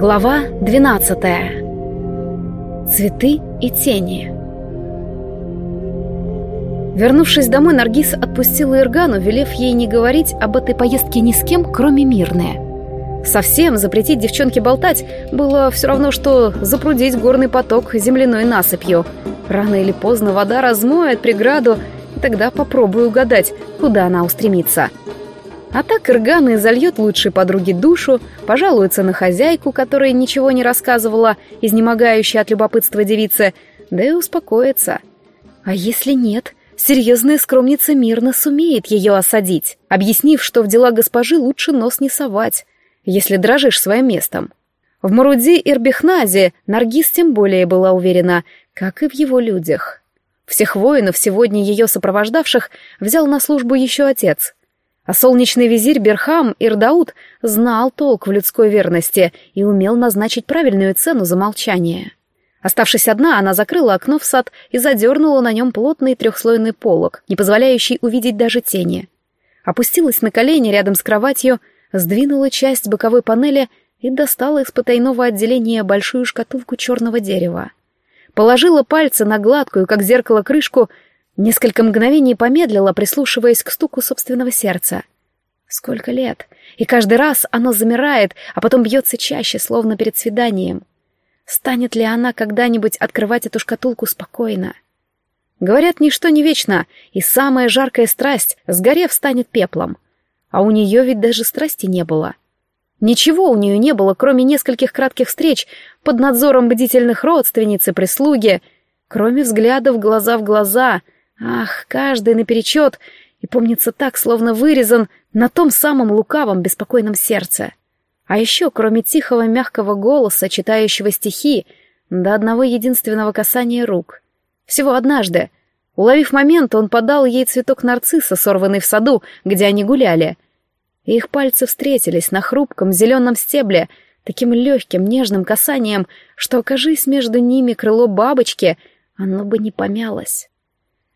Глава 12. Цветы и тени. Вернувшись домой, Наргиз отпустила Иргану, велев ей не говорить об этой поездке ни с кем, кроме Мирны. Совсем запретить девчонке болтать было все равно, что запрудить горный поток земляной насыпью. Рано или поздно вода размоет преграду, и тогда попробую угадать, куда она устремится. А так Иргана зальет лучшей подруге душу, пожалуется на хозяйку, которая ничего не рассказывала, изнемогающая от любопытства девицы, да и успокоится. А если нет, серьезная скромница мирно сумеет ее осадить, объяснив, что в дела госпожи лучше нос не совать, если дрожишь своим местом. В Маруди Ирбихназе Наргиз тем более была уверена, как и в его людях. Всех воинов, сегодня ее сопровождавших, взял на службу еще отец — а солнечный визирь Берхам Ирдаут знал толк в людской верности и умел назначить правильную цену за молчание. Оставшись одна, она закрыла окно в сад и задернула на нем плотный трехслойный полог, не позволяющий увидеть даже тени. Опустилась на колени рядом с кроватью, сдвинула часть боковой панели и достала из потайного отделения большую шкатулку черного дерева. Положила пальцы на гладкую, как зеркало, крышку Несколько мгновений помедлила, прислушиваясь к стуку собственного сердца. Сколько лет? И каждый раз оно замирает, а потом бьется чаще, словно перед свиданием. Станет ли она когда-нибудь открывать эту шкатулку спокойно? Говорят, ничто не вечно, и самая жаркая страсть, сгорев, станет пеплом. А у нее ведь даже страсти не было. Ничего у нее не было, кроме нескольких кратких встреч под надзором бдительных родственниц и прислуги, кроме взглядов глаза в глаза — Ах, каждый наперечет, и помнится так, словно вырезан на том самом лукавом, беспокойном сердце. А еще, кроме тихого, мягкого голоса, читающего стихи, до одного единственного касания рук. Всего однажды. Уловив момент, он подал ей цветок нарцисса, сорванный в саду, где они гуляли. И их пальцы встретились на хрупком зеленом стебле, таким легким, нежным касанием, что, окажись между ними крыло бабочки, оно бы не помялось.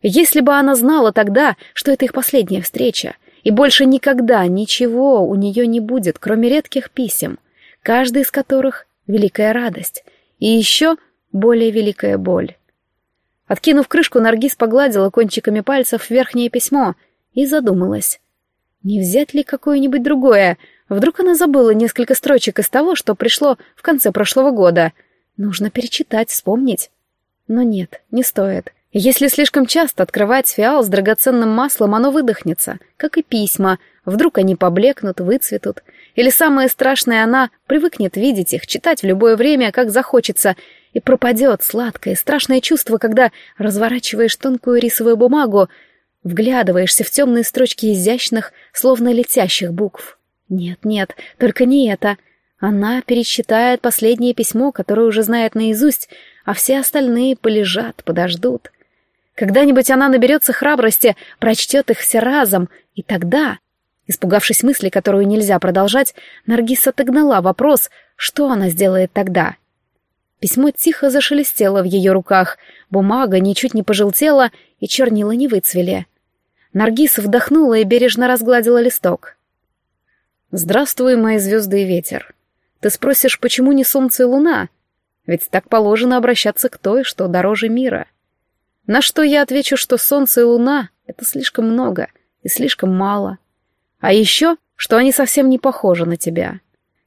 Если бы она знала тогда, что это их последняя встреча, и больше никогда ничего у нее не будет, кроме редких писем, каждый из которых — великая радость, и еще более великая боль. Откинув крышку, Наргиз погладила кончиками пальцев верхнее письмо и задумалась. Не взять ли какое-нибудь другое? Вдруг она забыла несколько строчек из того, что пришло в конце прошлого года. Нужно перечитать, вспомнить. Но нет, не стоит. Если слишком часто открывать фиал с драгоценным маслом, оно выдохнется, как и письма. Вдруг они поблекнут, выцветут. Или самое страшное, она привыкнет видеть их, читать в любое время, как захочется, и пропадет сладкое, страшное чувство, когда разворачиваешь тонкую рисовую бумагу, вглядываешься в темные строчки изящных, словно летящих букв. Нет, нет, только не это. Она пересчитает последнее письмо, которое уже знает наизусть, а все остальные полежат, подождут. Когда-нибудь она наберется храбрости, прочтет их все разом, и тогда... Испугавшись мысли, которую нельзя продолжать, Наргиз отогнала вопрос, что она сделает тогда. Письмо тихо зашелестело в ее руках, бумага ничуть не пожелтела и чернила не выцвели. Наргиз вдохнула и бережно разгладила листок. «Здравствуй, мои звезды и ветер. Ты спросишь, почему не солнце и луна? Ведь так положено обращаться к той, что дороже мира. На что я отвечу, что солнце и луна — это слишком много и слишком мало. А еще, что они совсем не похожи на тебя.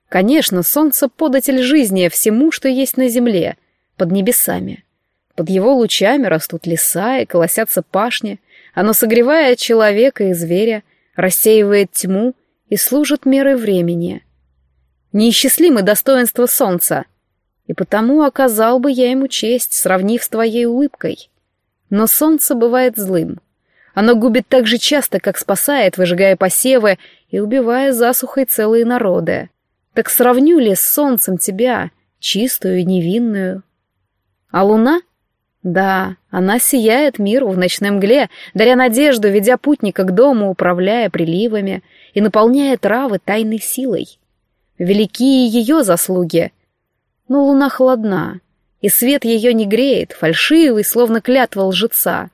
Конечно, солнце — податель жизни всему, что есть на земле, под небесами. Под его лучами растут леса и колосятся пашни. Оно согревает человека и зверя, рассеивает тьму и служит мерой времени. Неисчислимы достоинства солнца, и потому оказал бы я ему честь, сравнив с твоей улыбкой. Но солнце бывает злым. Оно губит так же часто, как спасает, выжигая посевы и убивая засухой целые народы. Так сравню ли с солнцем тебя, чистую и невинную? А луна? Да, она сияет миру в ночной мгле, даря надежду, ведя путника к дому, управляя приливами и наполняя травы тайной силой. Великие ее заслуги. Но луна холодна, и свет ее не греет, фальшивый, словно клятва лжеца.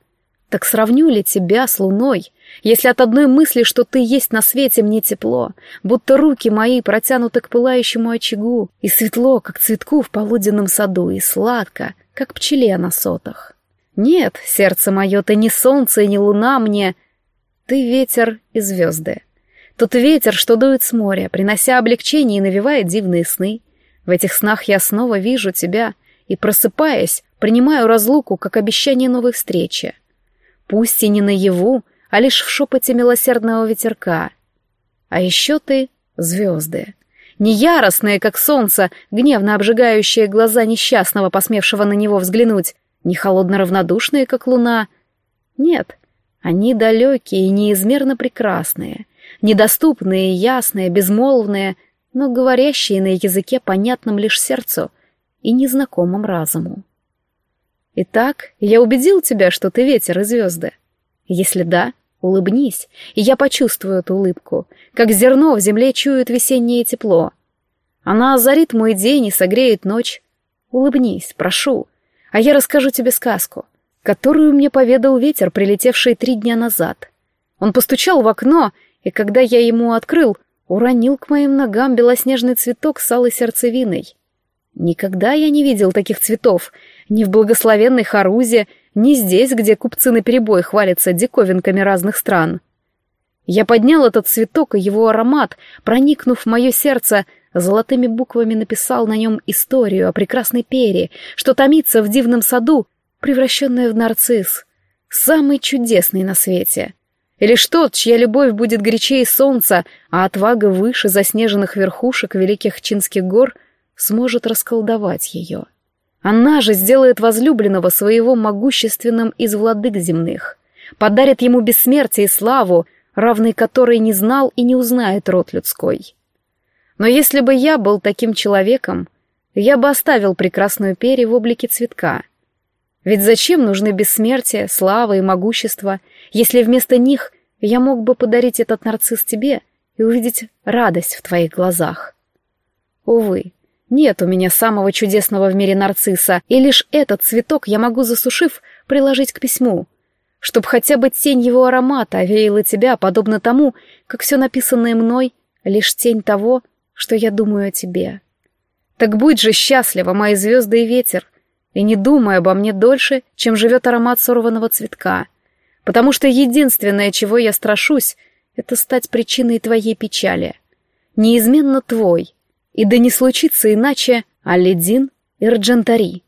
Так сравню ли тебя с луной, если от одной мысли, что ты есть на свете, мне тепло, будто руки мои протянуты к пылающему очагу, и светло, как цветку в полуденном саду, и сладко, как пчеле на сотах. Нет, сердце мое, ты не солнце и не луна мне, ты ветер и звезды. Тот ветер, что дует с моря, принося облегчение и навевает дивные сны. В этих снах я снова вижу тебя, и, просыпаясь, принимаю разлуку как обещание новой встречи. Пусть и не наяву, а лишь в шепоте милосердного ветерка. А еще ты — звезды. Не яростные, как солнце, гневно обжигающие глаза несчастного, посмевшего на него взглянуть, не холодно равнодушные, как луна. Нет, они далекие и неизмерно прекрасные, недоступные, ясные, безмолвные, но говорящие на языке, понятном лишь сердцу и незнакомом разуму. Итак, я убедил тебя, что ты ветер и звезды. Если да, Улыбнись, и я почувствую эту улыбку, как зерно в земле чует весеннее тепло. Она озарит мой день и согреет ночь. Улыбнись, прошу, а я расскажу тебе сказку, которую мне поведал ветер, прилетевший три дня назад. Он постучал в окно, и когда я ему открыл, уронил к моим ногам белоснежный цветок с алой сердцевиной. Никогда я не видел таких цветов, ни в благословенной Харузе, не здесь, где купцы наперебой хвалятся диковинками разных стран. Я поднял этот цветок, и его аромат, проникнув в мое сердце, золотыми буквами написал на нем историю о прекрасной пере, что томится в дивном саду, превращенная в нарцисс, самый чудесный на свете. И лишь тот, чья любовь будет горячее солнца, а отвага выше заснеженных верхушек великих чинских гор, сможет расколдовать ее. Она же сделает возлюбленного своего могущественным из владык земных, подарит ему бессмертие и славу, равной которой не знал и не узнает род людской. Но если бы я был таким человеком, я бы оставил прекрасную перья в облике цветка. Ведь зачем нужны бессмертие, слава и могущество, если вместо них я мог бы подарить этот нарцисс тебе и увидеть радость в твоих глазах? Увы, нет у меня самого чудесного в мире нарцисса, и лишь этот цветок я могу, засушив, приложить к письму, чтоб хотя бы тень его аромата овеяла тебя, подобно тому, как все написанное мной — лишь тень того, что я думаю о тебе. Так будь же счастлива, мои звезды и ветер, и не думай обо мне дольше, чем живет аромат сорванного цветка, потому что единственное, чего я страшусь, это стать причиной твоей печали. Неизменно твой, и да не случится иначе Алледин и Раджантари.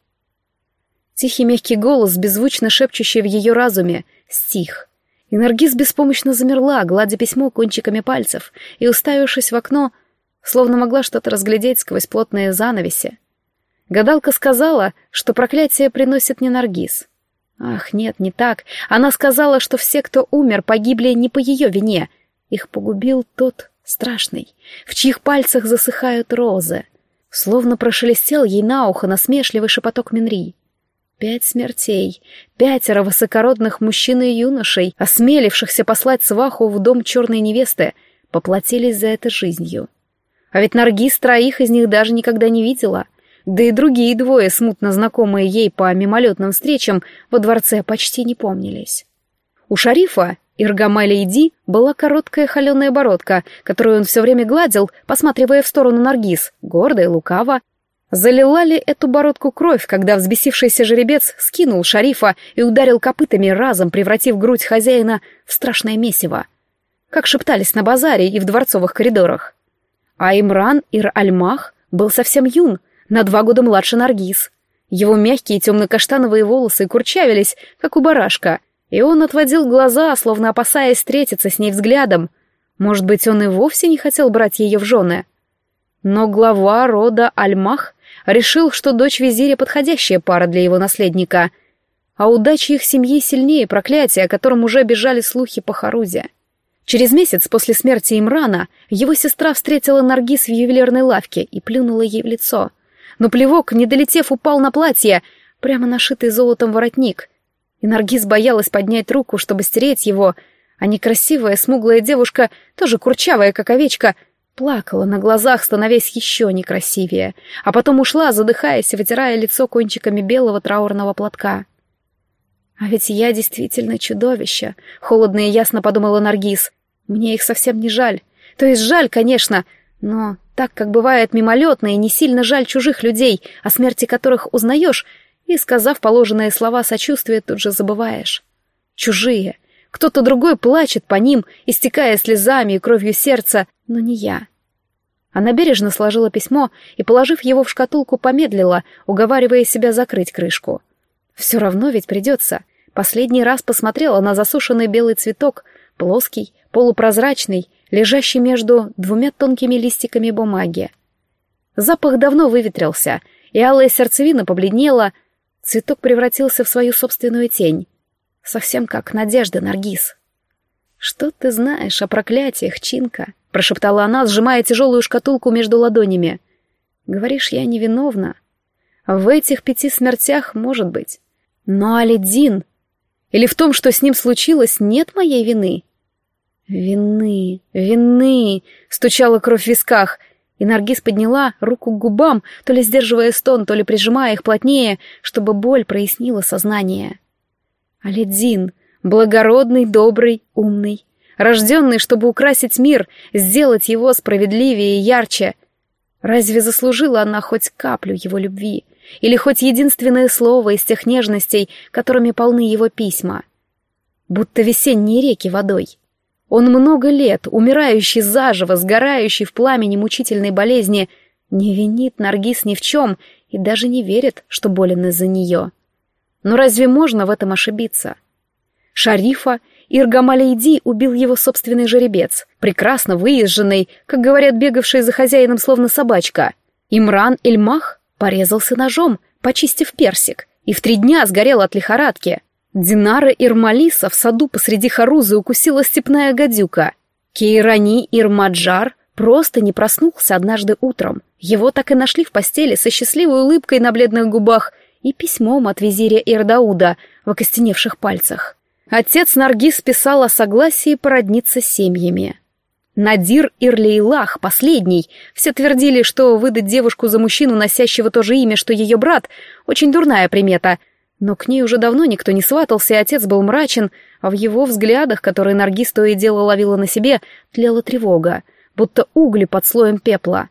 Тихий мягкий голос, беззвучно шепчущий в ее разуме, стих. И Наргиз беспомощно замерла, гладя письмо кончиками пальцев, и, уставившись в окно, словно могла что-то разглядеть сквозь плотные занавеси. Гадалка сказала, что проклятие приносит не Наргиз. Ах, нет, не так. Она сказала, что все, кто умер, погибли не по ее вине. Их погубил тот, страшный, в чьих пальцах засыхают розы. Словно прошелестел ей на ухо насмешливый шепоток Минри. Пять смертей, пятеро высокородных мужчин и юношей, осмелившихся послать сваху в дом черной невесты, поплатились за это жизнью. А ведь Наргиз троих из них даже никогда не видела, да и другие двое, смутно знакомые ей по мимолетным встречам, во дворце почти не помнились. У шарифа Иргамеля Иди была короткая холеная бородка, которую он все время гладил, посматривая в сторону Наргиз, гордо и лукаво. Залила ли эту бородку кровь, когда взбесившийся жеребец скинул шарифа и ударил копытами разом, превратив грудь хозяина в страшное месиво? Как шептались на базаре и в дворцовых коридорах. А Имран Ир-Альмах был совсем юн, на два года младше Наргиз. Его мягкие темно-каштановые волосы курчавились, как у барашка, и он отводил глаза, словно опасаясь встретиться с ней взглядом. Может быть, он и вовсе не хотел брать ее в жены. Но глава рода Альмах решил, что дочь визиря подходящая пара для его наследника, а удача их семьи сильнее проклятия, о котором уже бежали слухи по Харузе. Через месяц после смерти Имрана его сестра встретила Наргиз в ювелирной лавке и плюнула ей в лицо. Но плевок, не долетев, упал на платье, прямо нашитый золотом воротник — и Наргиз боялась поднять руку, чтобы стереть его, а некрасивая смуглая девушка, тоже курчавая, как овечка, плакала на глазах, становясь еще некрасивее, а потом ушла, задыхаясь вытирая лицо кончиками белого траурного платка. А ведь я действительно чудовище, холодно и ясно подумала Наргиз. Мне их совсем не жаль. То есть жаль, конечно, но так, как бывает мимолетно и не сильно жаль чужих людей, о смерти которых узнаешь, и, сказав положенные слова сочувствия, тут же забываешь. Чужие. Кто-то другой плачет по ним, истекая слезами и кровью сердца, но не я. Она бережно сложила письмо и, положив его в шкатулку, помедлила, уговаривая себя закрыть крышку. Все равно ведь придется. Последний раз посмотрела на засушенный белый цветок, плоский, полупрозрачный, лежащий между двумя тонкими листиками бумаги. Запах давно выветрился, и алая сердцевина побледнела, цветок превратился в свою собственную тень. Совсем как Надежда Наргиз. «Что ты знаешь о проклятиях, Чинка?» — прошептала она, сжимая тяжелую шкатулку между ладонями. «Говоришь, я невиновна. В этих пяти смертях, может быть. Но Алидин... Или в том, что с ним случилось, нет моей вины?» «Вины, вины!» — стучала кровь в висках, и Наргиз подняла руку к губам, то ли сдерживая стон, то ли прижимая их плотнее, чтобы боль прояснила сознание. Алидин, благородный, добрый, умный, рожденный, чтобы украсить мир, сделать его справедливее и ярче. Разве заслужила она хоть каплю его любви? Или хоть единственное слово из тех нежностей, которыми полны его письма? Будто весенние реки водой. Он много лет, умирающий заживо, сгорающий в пламени мучительной болезни, не винит Наргиз ни в чем и даже не верит, что болен из-за нее. Но разве можно в этом ошибиться? Шарифа Иргамалейди убил его собственный жеребец, прекрасно выезженный, как говорят, бегавший за хозяином словно собачка. Имран Эльмах порезался ножом, почистив персик, и в три дня сгорел от лихорадки. Динара Ирмалиса в саду посреди Харузы укусила степная гадюка. Кейрани Ирмаджар просто не проснулся однажды утром. Его так и нашли в постели со счастливой улыбкой на бледных губах и письмом от визиря Ирдауда в окостеневших пальцах. Отец Наргиз писал о согласии породниться с семьями. Надир Ирлейлах, последний, все твердили, что выдать девушку за мужчину, носящего то же имя, что ее брат, очень дурная примета — но к ней уже давно никто не сватался, и отец был мрачен, а в его взглядах, которые Наргиз то и дело ловила на себе, тлела тревога, будто угли под слоем пепла.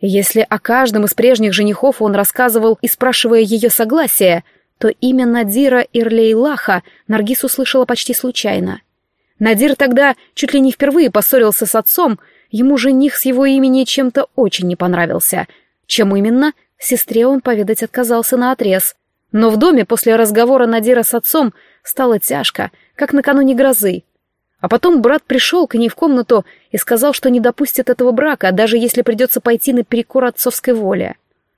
Если о каждом из прежних женихов он рассказывал и спрашивая ее согласия, то имя Надира Ирлейлаха Наргиз услышала почти случайно. Надир тогда чуть ли не впервые поссорился с отцом, ему жених с его имени чем-то очень не понравился. Чем именно, сестре он поведать отказался наотрез — но в доме после разговора Надира с отцом стало тяжко, как накануне грозы. А потом брат пришел к ней в комнату и сказал, что не допустит этого брака, даже если придется пойти наперекор отцовской воле.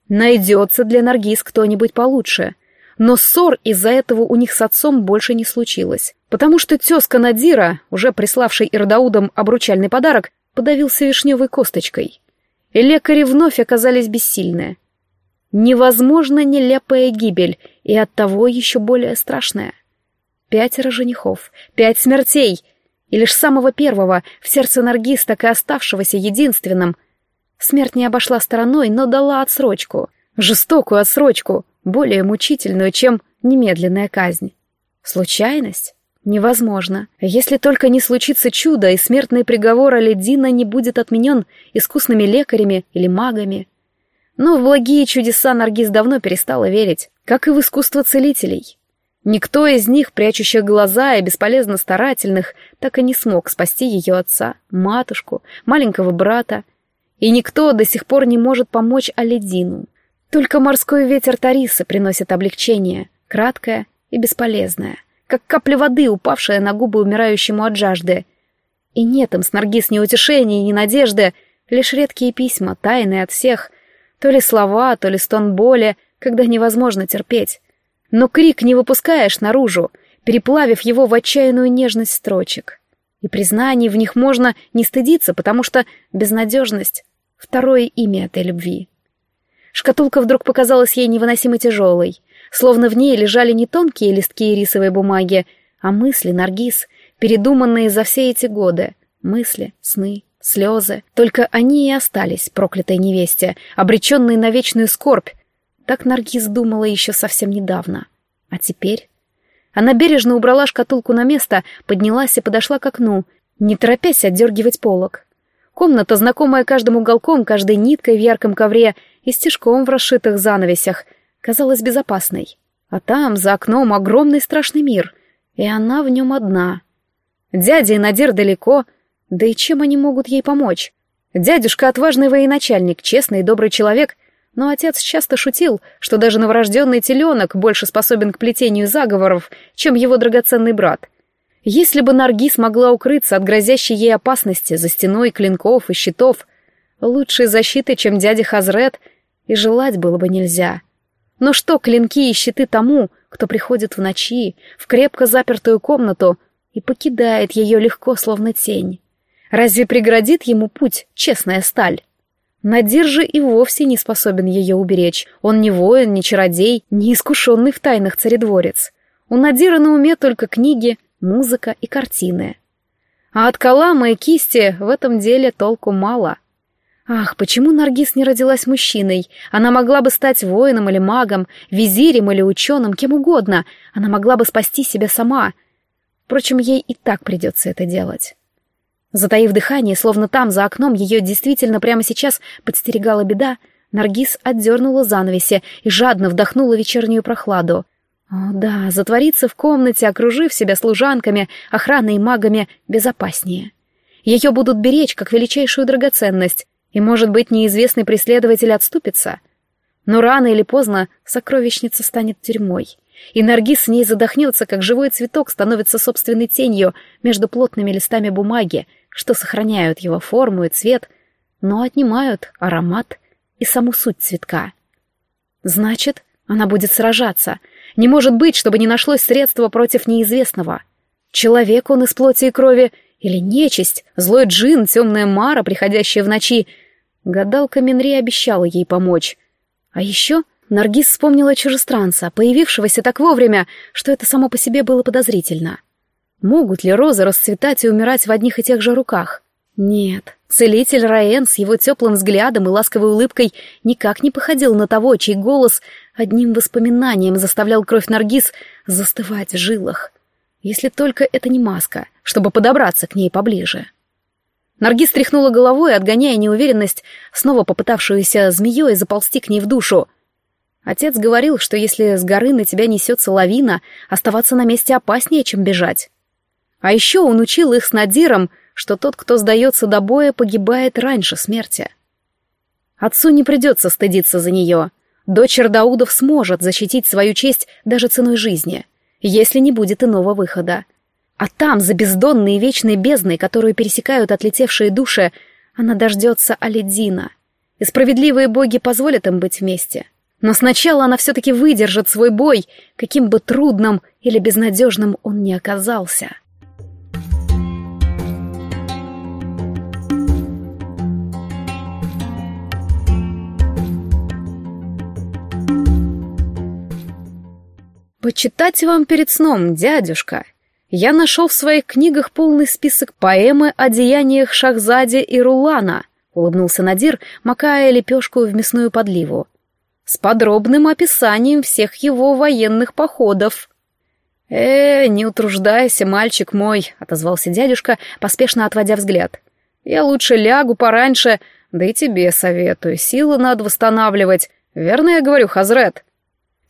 Найдется для Наргиз кто-нибудь получше. Но ссор из-за этого у них с отцом больше не случилось, потому что тезка Надира, уже приславший Ирдаудам обручальный подарок, подавился вишневой косточкой. И лекари вновь оказались бессильны. Невозможно нелепая гибель, и оттого еще более страшная. Пятеро женихов, пять смертей, и лишь самого первого, в сердце Наргиз, так и оставшегося единственным. Смерть не обошла стороной, но дала отсрочку. Жестокую отсрочку, более мучительную, чем немедленная казнь. Случайность? Невозможно. Если только не случится чудо, и смертный приговор Аледина не будет отменен искусными лекарями или магами. Но в благие чудеса Наргиз давно перестала верить, как и в искусство целителей. Никто из них, прячущих глаза и бесполезно старательных, так и не смог спасти ее отца, матушку, маленького брата. И никто до сих пор не может помочь Аледину. Только морской ветер Тарисы приносит облегчение, краткое и бесполезное, как капля воды, упавшая на губы умирающему от жажды. И нет им с Наргиз ни утешения, ни надежды, лишь редкие письма, тайные от всех, то ли слова, то ли стон боли, когда невозможно терпеть. Но крик не выпускаешь наружу, переплавив его в отчаянную нежность строчек. И признаний в них можно не стыдиться, потому что безнадежность — второе имя этой любви. Шкатулка вдруг показалась ей невыносимо тяжелой, словно в ней лежали не тонкие листки рисовой бумаги, а мысли, Наргиз, передуманные за все эти годы, мысли, сны, слезы. Только они и остались проклятой невесте, обреченной на вечную скорбь. Так Наргиз думала еще совсем недавно. А теперь? Она бережно убрала шкатулку на место, поднялась и подошла к окну, не торопясь отдергивать полок. Комната, знакомая каждым уголком, каждой ниткой в ярком ковре и стежком в расшитых занавесях, казалась безопасной. А там, за окном, огромный страшный мир, и она в нем одна. Дядя и Надир далеко, да и чем они могут ей помочь? Дядюшка — отважный военачальник, честный и добрый человек, но отец часто шутил, что даже новорожденный теленок больше способен к плетению заговоров, чем его драгоценный брат. Если бы Нарги смогла укрыться от грозящей ей опасности за стеной клинков и щитов, лучшей защиты, чем дядя Хазрет, и желать было бы нельзя. Но что клинки и щиты тому, кто приходит в ночи, в крепко запертую комнату и покидает ее легко, словно тень? Разве преградит ему путь честная сталь? Надир же и вовсе не способен ее уберечь. Он не воин, не чародей, не искушенный в тайнах царедворец. У Надира на уме только книги, музыка и картины. А от Калама и кисти в этом деле толку мало. Ах, почему Наргиз не родилась мужчиной? Она могла бы стать воином или магом, визирем или ученым, кем угодно. Она могла бы спасти себя сама. Впрочем, ей и так придется это делать. Затаив дыхание, словно там, за окном, ее действительно прямо сейчас подстерегала беда, Наргиз отдернула занавеси и жадно вдохнула вечернюю прохладу. О, да, затвориться в комнате, окружив себя служанками, охраной и магами, безопаснее. Ее будут беречь как величайшую драгоценность, и, может быть, неизвестный преследователь отступится. Но рано или поздно сокровищница станет тюрьмой, и Наргиз с ней задохнется, как живой цветок становится собственной тенью между плотными листами бумаги, что сохраняют его форму и цвет, но отнимают аромат и саму суть цветка. Значит, она будет сражаться. Не может быть, чтобы не нашлось средства против неизвестного. Человек он из плоти и крови или нечисть, злой джин, темная мара, приходящая в ночи. Гадалка Минри обещала ей помочь. А еще Наргиз вспомнила чужестранца, появившегося так вовремя, что это само по себе было подозрительно. Могут ли розы расцветать и умирать в одних и тех же руках? Нет. Целитель Раен с его теплым взглядом и ласковой улыбкой никак не походил на того, чей голос одним воспоминанием заставлял кровь Наргиз застывать в жилах. Если только это не маска, чтобы подобраться к ней поближе. Наргиз тряхнула головой, отгоняя неуверенность, снова попытавшуюся змеей заползти к ней в душу. Отец говорил, что если с горы на тебя несется лавина, оставаться на месте опаснее, чем бежать. А еще он учил их с Надиром, что тот, кто сдается до боя, погибает раньше смерти. Отцу не придется стыдиться за нее. Дочь Даудов сможет защитить свою честь даже ценой жизни, если не будет иного выхода. А там, за бездонной и вечной бездной, которую пересекают отлетевшие души, она дождется Алидина. И справедливые боги позволят им быть вместе. Но сначала она все-таки выдержит свой бой, каким бы трудным или безнадежным он ни оказался. «Почитать вам перед сном, дядюшка. Я нашел в своих книгах полный список поэмы о деяниях Шахзади и Рулана», — улыбнулся Надир, макая лепешку в мясную подливу. «С подробным описанием всех его военных походов». «Э, не утруждайся, мальчик мой», — отозвался дядюшка, поспешно отводя взгляд. «Я лучше лягу пораньше, да и тебе советую, силы надо восстанавливать. Верно я говорю, Хазрет?»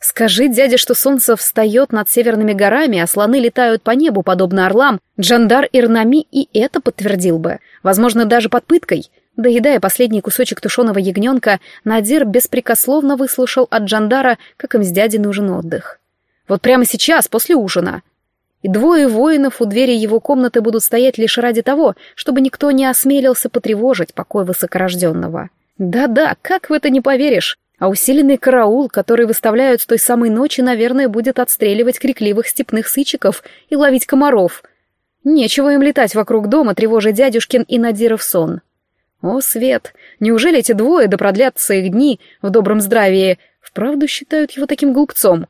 Скажи дяде, что солнце встает над северными горами, а слоны летают по небу, подобно орлам, Джандар Ирнами и это подтвердил бы. Возможно, даже под пыткой. Доедая последний кусочек тушеного ягненка, Надир беспрекословно выслушал от Джандара, как им с дядей нужен отдых. Вот прямо сейчас, после ужина. И двое воинов у двери его комнаты будут стоять лишь ради того, чтобы никто не осмелился потревожить покой высокорожденного. Да-да, как в это не поверишь? А усиленный караул, который выставляют с той самой ночи, наверное, будет отстреливать крикливых степных сычиков и ловить комаров. Нечего им летать вокруг дома, тревожа дядюшкин и Надиров сон. О, Свет, неужели эти двое, да продлятся их дни в добром здравии, вправду считают его таким глупцом?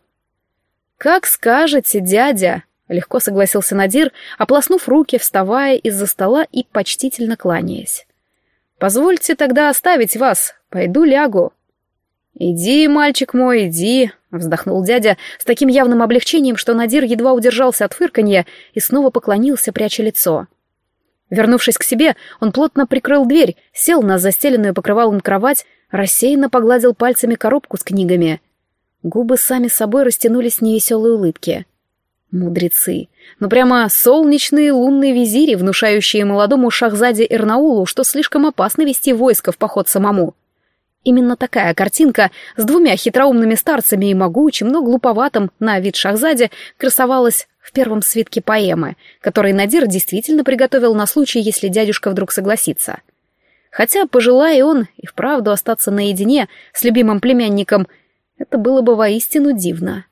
«Как скажете, дядя!» — легко согласился Надир, ополоснув руки, вставая из-за стола и почтительно кланяясь. «Позвольте тогда оставить вас, пойду лягу». «Иди, мальчик мой, иди», — вздохнул дядя с таким явным облегчением, что Надир едва удержался от фырканья и снова поклонился, пряча лицо. Вернувшись к себе, он плотно прикрыл дверь, сел на застеленную покрывалом кровать, рассеянно погладил пальцами коробку с книгами. Губы сами собой растянулись в невеселой улыбке. Мудрецы. Ну прямо солнечные лунные визири, внушающие молодому шахзаде Эрнаулу, что слишком опасно вести войско в поход самому. Именно такая картинка с двумя хитроумными старцами и могучим, но глуповатым на вид шахзаде красовалась в первом свитке поэмы, который Надир действительно приготовил на случай, если дядюшка вдруг согласится. Хотя, пожелая он и вправду остаться наедине с любимым племянником, это было бы воистину дивно.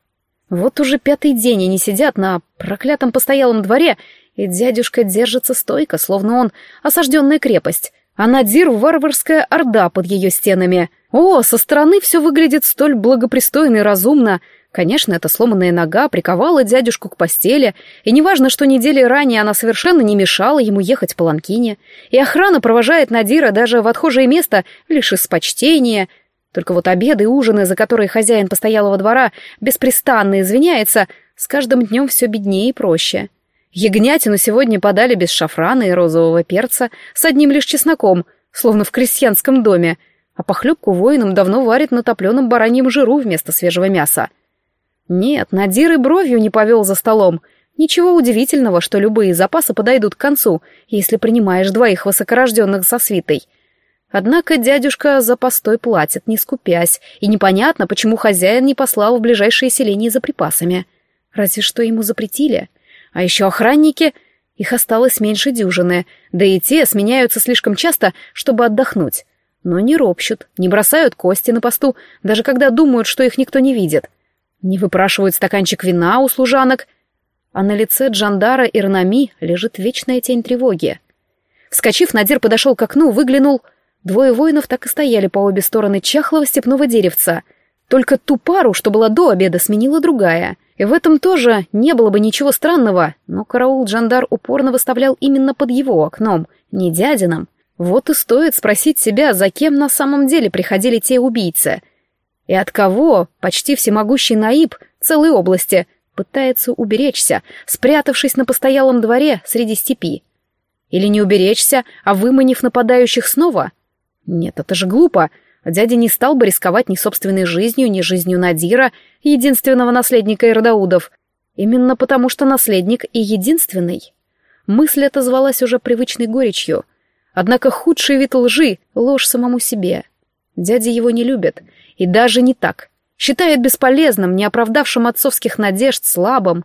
Вот уже пятый день они сидят на проклятом постоялом дворе, и дядюшка держится стойко, словно он осажденная крепость, а Надир — варварская орда под ее стенами. О, со стороны все выглядит столь благопристойно и разумно. Конечно, эта сломанная нога приковала дядюшку к постели, и неважно, что недели ранее она совершенно не мешала ему ехать в Паланкине, и охрана провожает Надира даже в отхожее место лишь из почтения. Только вот обеды и ужины, за которые хозяин постоялого двора беспрестанно извиняется, с каждым днем все беднее и проще. — Ягнятину сегодня подали без шафрана и розового перца, с одним лишь чесноком, словно в крестьянском доме, а похлебку воинам давно варят на топленом бараньем жиру вместо свежего мяса. Нет, Надир и бровью не повел за столом. Ничего удивительного, что любые запасы подойдут к концу, если принимаешь двоих высокорожденных со свитой. Однако дядюшка за постой платит, не скупясь, и непонятно, почему хозяин не послал в ближайшее селение за припасами. Разве что ему запретили — а еще охранники. Их осталось меньше дюжины, да и те сменяются слишком часто, чтобы отдохнуть. Но не ропщут, не бросают кости на посту, даже когда думают, что их никто не видит. Не выпрашивают стаканчик вина у служанок. А на лице Джандара и Рнами лежит вечная тень тревоги. Вскочив, Надир подошел к окну, выглянул. Двое воинов так и стояли по обе стороны чахлого степного деревца. Только ту пару, что была до обеда, сменила другая. И в этом тоже не было бы ничего странного, но караул Джандар упорно выставлял именно под его окном, не дядином. Вот и стоит спросить себя, за кем на самом деле приходили те убийцы. И от кого почти всемогущий Наиб целой области пытается уберечься, спрятавшись на постоялом дворе среди степи. Или не уберечься, а выманив нападающих снова? Нет, это же глупо. Дядя не стал бы рисковать ни собственной жизнью, ни жизнью Надира, единственного наследника Ирдаудов, именно потому что наследник и единственный. Мысль отозвалась уже привычной горечью. Однако худший вид лжи — ложь самому себе. Дядя его не любит, и даже не так. Считает бесполезным, не оправдавшим отцовских надежд, слабым.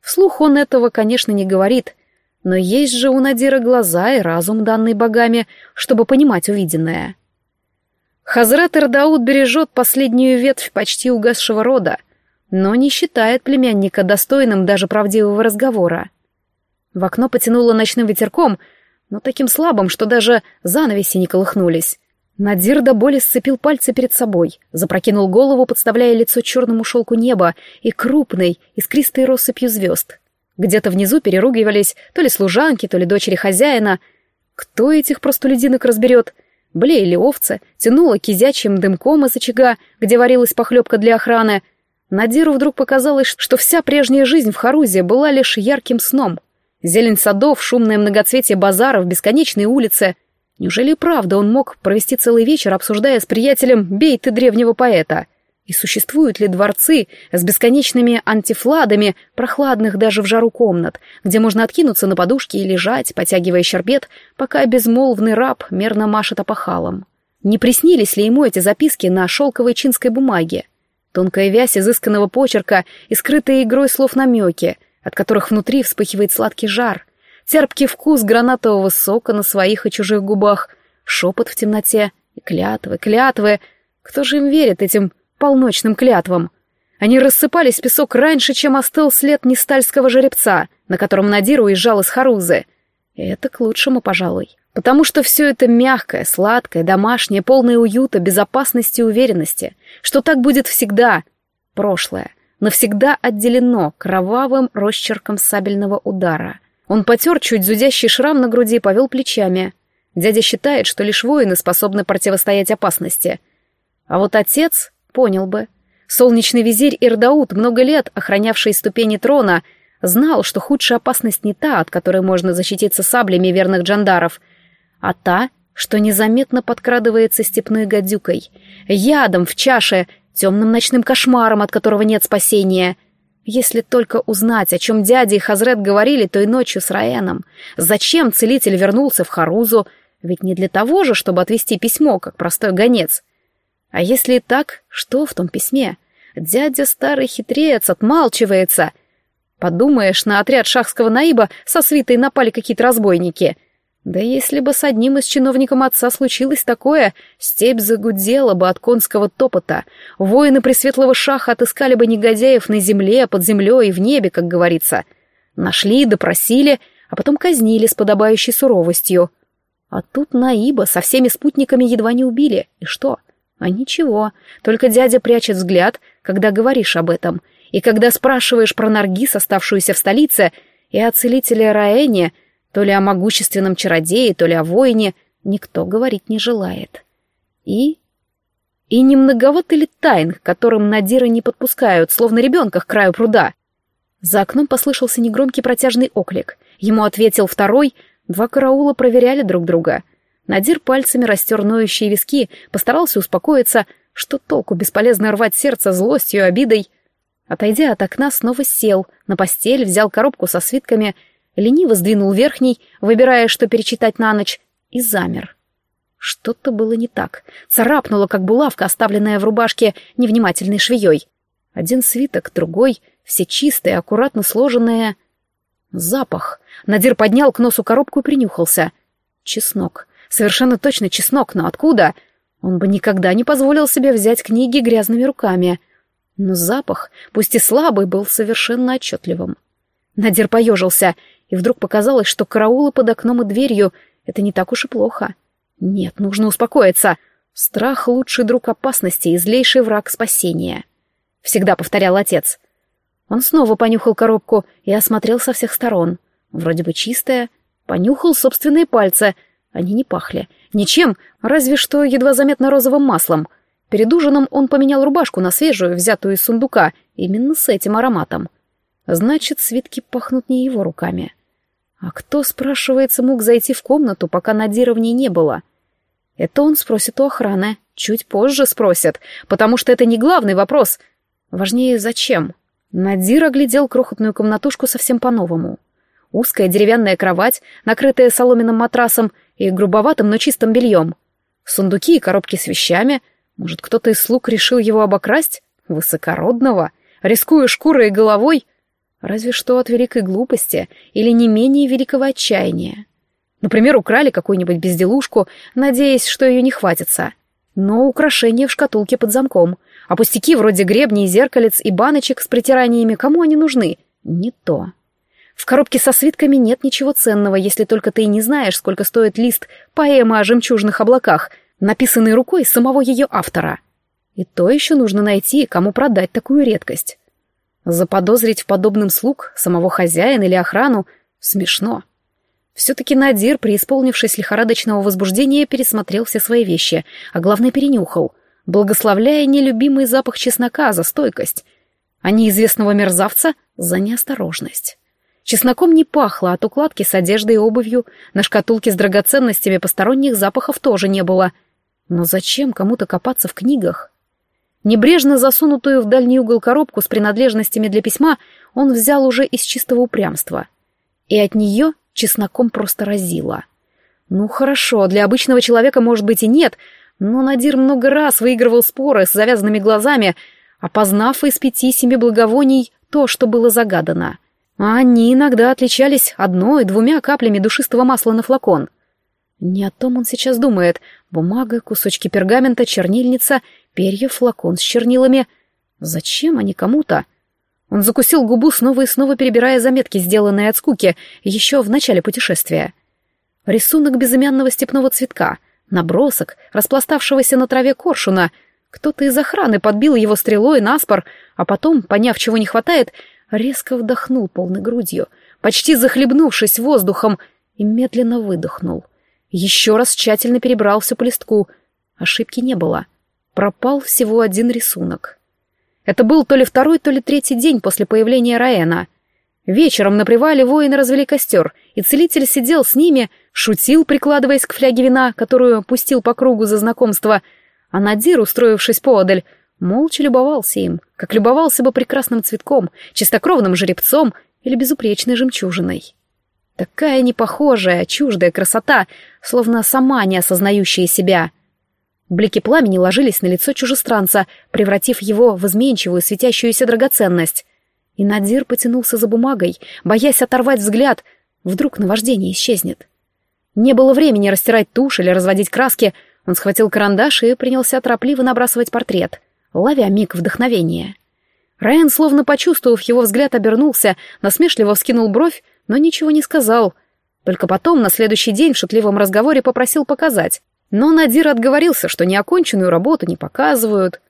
Вслух он этого, конечно, не говорит, но есть же у Надира глаза и разум, данный богами, чтобы понимать увиденное. Хазрат Ирдауд бережет последнюю ветвь почти угасшего рода, но не считает племянника достойным даже правдивого разговора. В окно потянуло ночным ветерком, но таким слабым, что даже занавеси не колыхнулись. Надир до боли сцепил пальцы перед собой, запрокинул голову, подставляя лицо черному шелку неба и крупной, искристой россыпью звезд. Где-то внизу переругивались то ли служанки, то ли дочери хозяина. Кто этих простолюдинок разберет — Блеяли овцы, тянуло кизячим дымком из очага, где варилась похлебка для охраны. Надиру вдруг показалось, что вся прежняя жизнь в Харузе была лишь ярким сном. Зелень садов, шумное многоцветие базаров, бесконечные улицы. Неужели правда он мог провести целый вечер, обсуждая с приятелем бейты древнего поэта — и существуют ли дворцы с бесконечными антифладами, прохладных даже в жару комнат, где можно откинуться на подушке и лежать, потягивая щербет, пока безмолвный раб мерно машет опахалом? Не приснились ли ему эти записки на шелковой чинской бумаге? Тонкая вязь изысканного почерка и скрытая игрой слов намеки, от которых внутри вспыхивает сладкий жар, терпкий вкус гранатового сока на своих и чужих губах, шепот в темноте и клятвы, клятвы. Кто же им верит этим полночным клятвам. Они рассыпались в песок раньше, чем остыл след нестальского жеребца, на котором Надир уезжал из Харузы. И это к лучшему, пожалуй. Потому что все это мягкое, сладкое, домашнее, полное уюта, безопасности и уверенности, что так будет всегда. Прошлое навсегда отделено кровавым росчерком сабельного удара. Он потер чуть зудящий шрам на груди и повел плечами. Дядя считает, что лишь воины способны противостоять опасности — А вот отец понял бы. Солнечный визирь Ирдаут, много лет охранявший ступени трона, знал, что худшая опасность не та, от которой можно защититься саблями верных джандаров, а та, что незаметно подкрадывается степной гадюкой, ядом в чаше, темным ночным кошмаром, от которого нет спасения. Если только узнать, о чем дядя и Хазрет говорили той ночью с Раэном, зачем целитель вернулся в Харузу, ведь не для того же, чтобы отвести письмо, как простой гонец. А если так, что в том письме? Дядя старый хитрец, отмалчивается. Подумаешь, на отряд шахского наиба со свитой напали какие-то разбойники — да если бы с одним из чиновников отца случилось такое, степь загудела бы от конского топота, воины Пресветлого Шаха отыскали бы негодяев на земле, под землей и в небе, как говорится. Нашли, допросили, а потом казнили с подобающей суровостью. А тут Наиба со всеми спутниками едва не убили. И что? А ничего, только дядя прячет взгляд, когда говоришь об этом. И когда спрашиваешь про Наргиз, оставшуюся в столице, и о целителе Раэне — то ли о могущественном чародее, то ли о воине никто говорить не желает. И... И не многовато ли тайн, к которым Надира не подпускают, словно ребенка к краю пруда? За окном послышался негромкий протяжный оклик. Ему ответил второй, два караула проверяли друг друга. Надир пальцами растер ноющие виски, постарался успокоиться, что толку бесполезно рвать сердце злостью и обидой. Отойдя от окна, снова сел, на постель, взял коробку со свитками — лениво сдвинул верхний, выбирая, что перечитать на ночь, и замер. Что-то было не так. Царапнуло, как булавка, оставленная в рубашке невнимательной швеей. Один свиток, другой, все чистые, аккуратно сложенные. Запах. Надир поднял к носу коробку и принюхался. Чеснок. Совершенно точно чеснок, но откуда? Он бы никогда не позволил себе взять книги грязными руками. Но запах, пусть и слабый, был совершенно отчетливым. Надир поежился и вдруг показалось, что караулы под окном и дверью — это не так уж и плохо. Нет, нужно успокоиться. Страх — лучший друг опасности и злейший враг спасения. Всегда повторял отец. Он снова понюхал коробку и осмотрел со всех сторон. Вроде бы чистая. Понюхал собственные пальцы. Они не пахли. Ничем, разве что едва заметно розовым маслом. Перед ужином он поменял рубашку на свежую, взятую из сундука, именно с этим ароматом. Значит, свитки пахнут не его руками. А кто, спрашивается, мог зайти в комнату, пока Надира в ней не было? Это он спросит у охраны. Чуть позже спросят, потому что это не главный вопрос. Важнее, зачем? Надир оглядел крохотную комнатушку совсем по-новому. Узкая деревянная кровать, накрытая соломенным матрасом и грубоватым, но чистым бельем. Сундуки и коробки с вещами. Может, кто-то из слуг решил его обокрасть? Высокородного? Рискуя шкурой и головой? Разве что от великой глупости или не менее великого отчаяния. Например, украли какую-нибудь безделушку, надеясь, что ее не хватится. Но украшения в шкатулке под замком, а пустяки вроде гребней, зеркалец и баночек с притираниями, кому они нужны? Не то. В коробке со свитками нет ничего ценного, если только ты не знаешь, сколько стоит лист поэмы о жемчужных облаках, написанный рукой самого ее автора. И то еще нужно найти, кому продать такую редкость. Заподозрить в подобном слуг самого хозяина или охрану смешно. Все-таки Надир, преисполнившись лихорадочного возбуждения, пересмотрел все свои вещи, а главное перенюхал, благословляя нелюбимый запах чеснока за стойкость, а неизвестного мерзавца за неосторожность. Чесноком не пахло, от укладки с одеждой и обувью, на шкатулке с драгоценностями посторонних запахов тоже не было. Но зачем кому-то копаться в книгах? Небрежно засунутую в дальний угол коробку с принадлежностями для письма он взял уже из чистого упрямства. И от нее чесноком просто разило. Ну хорошо, для обычного человека, может быть, и нет, но Надир много раз выигрывал споры с завязанными глазами, опознав из пяти-семи благовоний то, что было загадано. А они иногда отличались одной-двумя каплями душистого масла на флакон. Не о том он сейчас думает. Бумага, кусочки пергамента, чернильница — перья, флакон с чернилами. Зачем они кому-то? Он закусил губу, снова и снова перебирая заметки, сделанные от скуки, еще в начале путешествия. Рисунок безымянного степного цветка, набросок, распластавшегося на траве коршуна. Кто-то из охраны подбил его стрелой на спор, а потом, поняв, чего не хватает, резко вдохнул полной грудью, почти захлебнувшись воздухом, и медленно выдохнул. Еще раз тщательно перебрался по листку. Ошибки не было. пропал всего один рисунок. Это был то ли второй, то ли третий день после появления Раэна. Вечером на привале воины развели костер, и целитель сидел с ними, шутил, прикладываясь к фляге вина, которую пустил по кругу за знакомство, а Надир, устроившись поодаль, молча любовался им, как любовался бы прекрасным цветком, чистокровным жеребцом или безупречной жемчужиной. Такая непохожая, чуждая красота, словно сама не осознающая себя. Блики пламени ложились на лицо чужестранца, превратив его в изменчивую светящуюся драгоценность. И Надир потянулся за бумагой, боясь оторвать взгляд, вдруг наваждение исчезнет. Не было времени растирать тушь или разводить краски, он схватил карандаш и принялся торопливо набрасывать портрет, ловя миг вдохновения. Райан, словно почувствовав его взгляд, обернулся, насмешливо вскинул бровь, но ничего не сказал. Только потом, на следующий день, в шутливом разговоре попросил показать. Но Надир отговорился, что неоконченную работу не показывают.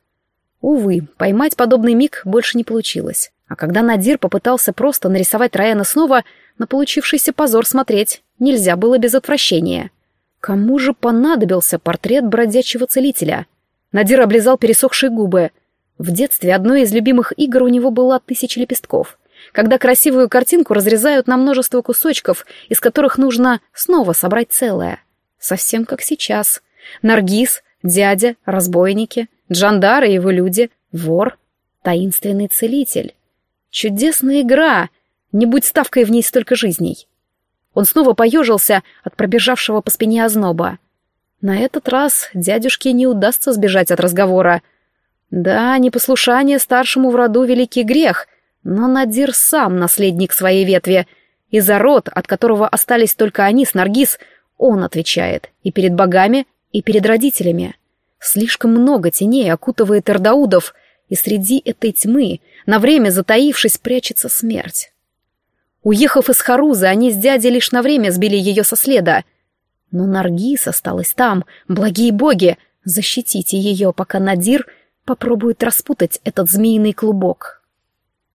Увы, поймать подобный миг больше не получилось. А когда Надир попытался просто нарисовать Райана снова, на получившийся позор смотреть нельзя было без отвращения. Кому же понадобился портрет бродячего целителя? Надир облизал пересохшие губы. В детстве одной из любимых игр у него была «Тысяча лепестков», когда красивую картинку разрезают на множество кусочков, из которых нужно снова собрать целое. Совсем как сейчас. Наргиз, дядя, разбойники, Джандар и его люди, вор, таинственный целитель. Чудесная игра, не будь ставкой в ней столько жизней. Он снова поежился от пробежавшего по спине озноба. На этот раз дядюшке не удастся сбежать от разговора. Да, непослушание старшему в роду — великий грех, но Надир сам наследник своей ветви, и за род, от которого остались только они с Наргиз, он отвечает и перед богами, и перед родителями. Слишком много теней окутывает Эрдаудов, и среди этой тьмы, на время затаившись, прячется смерть. Уехав из Харузы, они с дядей лишь на время сбили ее со следа. Но Наргиз осталась там, благие боги, защитите ее, пока Надир попробует распутать этот змеиный клубок.